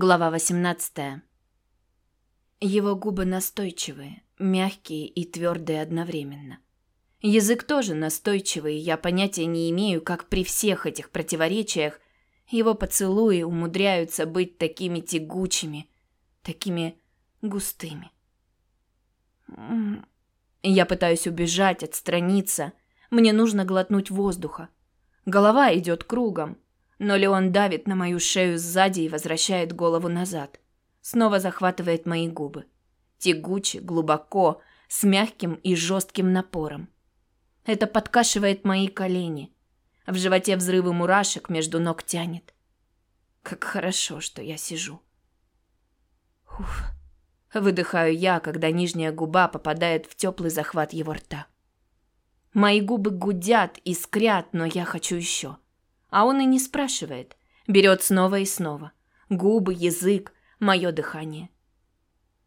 Глава 18. Его губы настойчивые, мягкие и твердые одновременно. Язык тоже настойчивый, я понятия не имею, как при всех этих противоречиях его поцелуи умудряются быть такими тягучими, такими густыми. Я пытаюсь убежать, отстраниться. Мне нужно глотнуть воздуха. Голова идет кругом. Но Леон давит на мою шею сзади и возвращает голову назад. Снова захватывает мои губы. Тягуче, глубоко, с мягким и жестким напором. Это подкашивает мои колени. В животе взрывы мурашек между ног тянет. Как хорошо, что я сижу. Уф. Выдыхаю я, когда нижняя губа попадает в теплый захват его рта. Мои губы гудят, искрят, но я хочу еще. А он и не спрашивает. Берет снова и снова. Губы, язык, мое дыхание.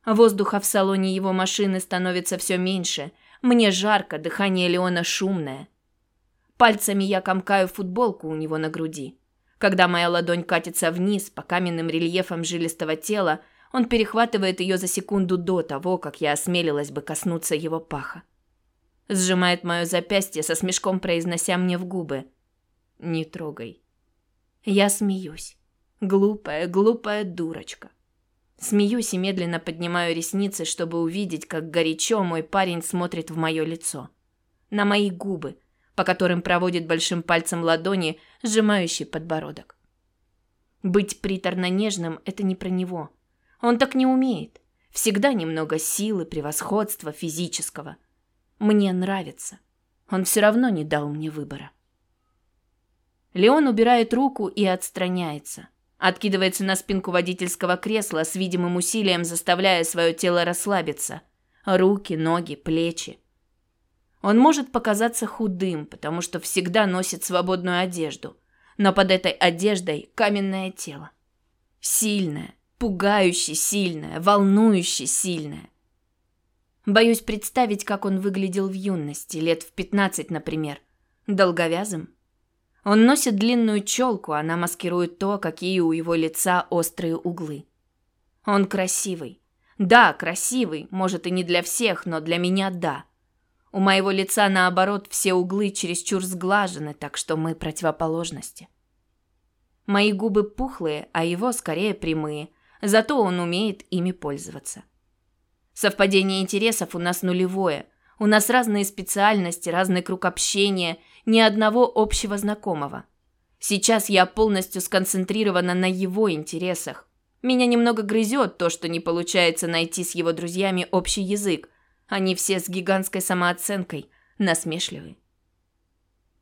Воздуха в салоне его машины становится все меньше. Мне жарко, дыхание Леона шумное. Пальцами я комкаю футболку у него на груди. Когда моя ладонь катится вниз по каменным рельефам жилистого тела, он перехватывает ее за секунду до того, как я осмелилась бы коснуться его паха. Сжимает мое запястье со смешком, произнося мне в губы – не трогай. Я смеюсь. Глупая, глупая дурочка. Смеюсь и медленно поднимаю ресницы, чтобы увидеть, как горячо мой парень смотрит в мое лицо. На мои губы, по которым проводит большим пальцем ладони, сжимающий подбородок. Быть приторно-нежным – это не про него. Он так не умеет. Всегда немного силы, превосходства, физического. Мне нравится. Он все равно не дал мне выбора. Леон убирает руку и отстраняется. Откидывается на спинку водительского кресла с видимым усилием, заставляя свое тело расслабиться. Руки, ноги, плечи. Он может показаться худым, потому что всегда носит свободную одежду. Но под этой одеждой каменное тело. Сильное, пугающе сильное, волнующе сильное. Боюсь представить, как он выглядел в юности, лет в 15, например. Долговязым, он носит длинную челку, она маскирует то, какие у его лица острые углы. Он красивый. Да, красивый, может и не для всех, но для меня да. У моего лица наоборот все углы чересчур сглажены, так что мы противоположности. Мои губы пухлые, а его скорее прямые, зато он умеет ими пользоваться. Совпадение интересов у нас нулевое. У нас разные специальности, разный круг общения – ни одного общего знакомого. Сейчас я полностью сконцентрирована на его интересах. Меня немного грызет то, что не получается найти с его друзьями общий язык. Они все с гигантской самооценкой, насмешливые.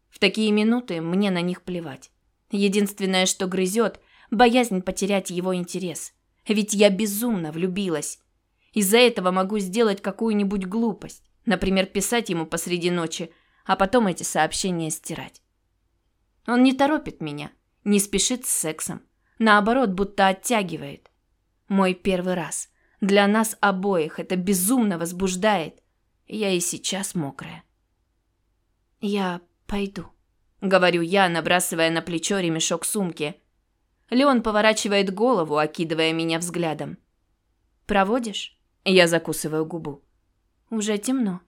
В такие минуты мне на них плевать. Единственное, что грызет – боязнь потерять его интерес. Ведь я безумно влюбилась. Из-за этого могу сделать какую-нибудь глупость. Например, писать ему посреди ночи – а потом эти сообщения стирать. Он не торопит меня, не спешит с сексом. Наоборот, будто оттягивает. Мой первый раз. Для нас обоих это безумно возбуждает. Я и сейчас мокрая. «Я пойду», — говорю я, набрасывая на плечо ремешок сумки. Леон поворачивает голову, окидывая меня взглядом. «Проводишь?» Я закусываю губу. «Уже темно».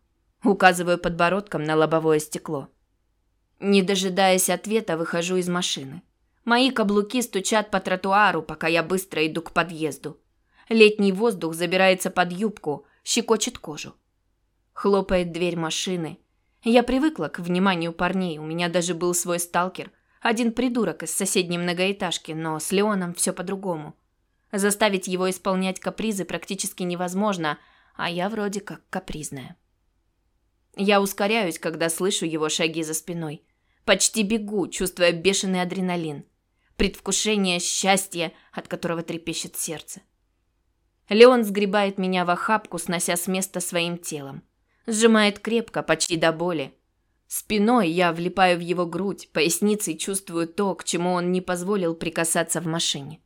Указываю подбородком на лобовое стекло. Не дожидаясь ответа, выхожу из машины. Мои каблуки стучат по тротуару, пока я быстро иду к подъезду. Летний воздух забирается под юбку, щекочет кожу. Хлопает дверь машины. Я привыкла к вниманию парней, у меня даже был свой сталкер. Один придурок из соседней многоэтажки, но с Леоном все по-другому. Заставить его исполнять капризы практически невозможно, а я вроде как капризная. Я ускоряюсь, когда слышу его шаги за спиной. Почти бегу, чувствуя бешеный адреналин. Предвкушение счастья, от которого трепещет сердце. Леон сгребает меня в охапку, снося с места своим телом. Сжимает крепко, почти до боли. Спиной я влипаю в его грудь, поясницей чувствую то, к чему он не позволил прикасаться в машине.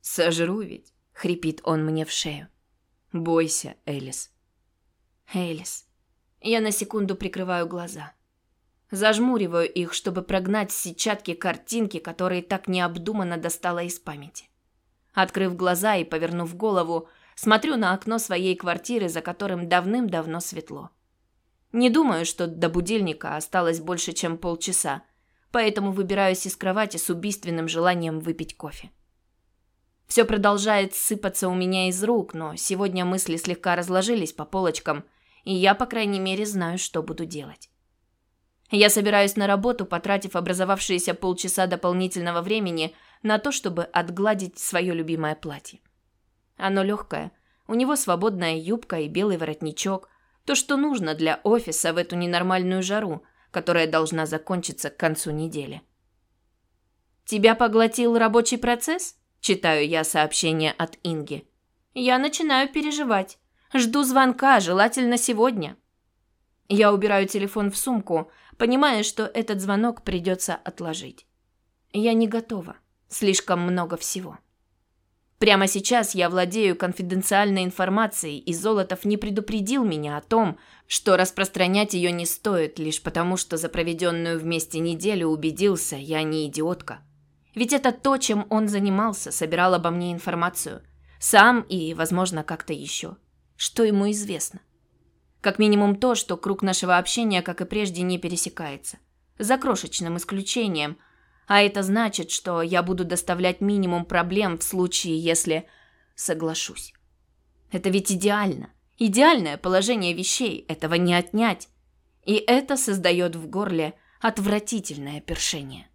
«Сожру ведь», — хрипит он мне в шею. «Бойся, Элис». «Элис». Я на секунду прикрываю глаза. Зажмуриваю их, чтобы прогнать сетчатки картинки, которые так необдуманно достала из памяти. Открыв глаза и повернув голову, смотрю на окно своей квартиры, за которым давным-давно светло. Не думаю, что до будильника осталось больше, чем полчаса, поэтому выбираюсь из кровати с убийственным желанием выпить кофе. Все продолжает сыпаться у меня из рук, но сегодня мысли слегка разложились по полочкам, и я, по крайней мере, знаю, что буду делать. Я собираюсь на работу, потратив образовавшиеся полчаса дополнительного времени на то, чтобы отгладить свое любимое платье. Оно легкое, у него свободная юбка и белый воротничок, то, что нужно для офиса в эту ненормальную жару, которая должна закончиться к концу недели. «Тебя поглотил рабочий процесс?» Читаю я сообщение от Инги. Я начинаю переживать. Жду звонка, желательно сегодня. Я убираю телефон в сумку, понимая, что этот звонок придется отложить. Я не готова. Слишком много всего. Прямо сейчас я владею конфиденциальной информацией, и Золотов не предупредил меня о том, что распространять ее не стоит, лишь потому, что за проведенную вместе неделю убедился, я не идиотка. Ведь это то, чем он занимался, собирал обо мне информацию. Сам и, возможно, как-то еще. Что ему известно? Как минимум то, что круг нашего общения, как и прежде, не пересекается. За крошечным исключением. А это значит, что я буду доставлять минимум проблем в случае, если соглашусь. Это ведь идеально. Идеальное положение вещей, этого не отнять. И это создает в горле отвратительное першение.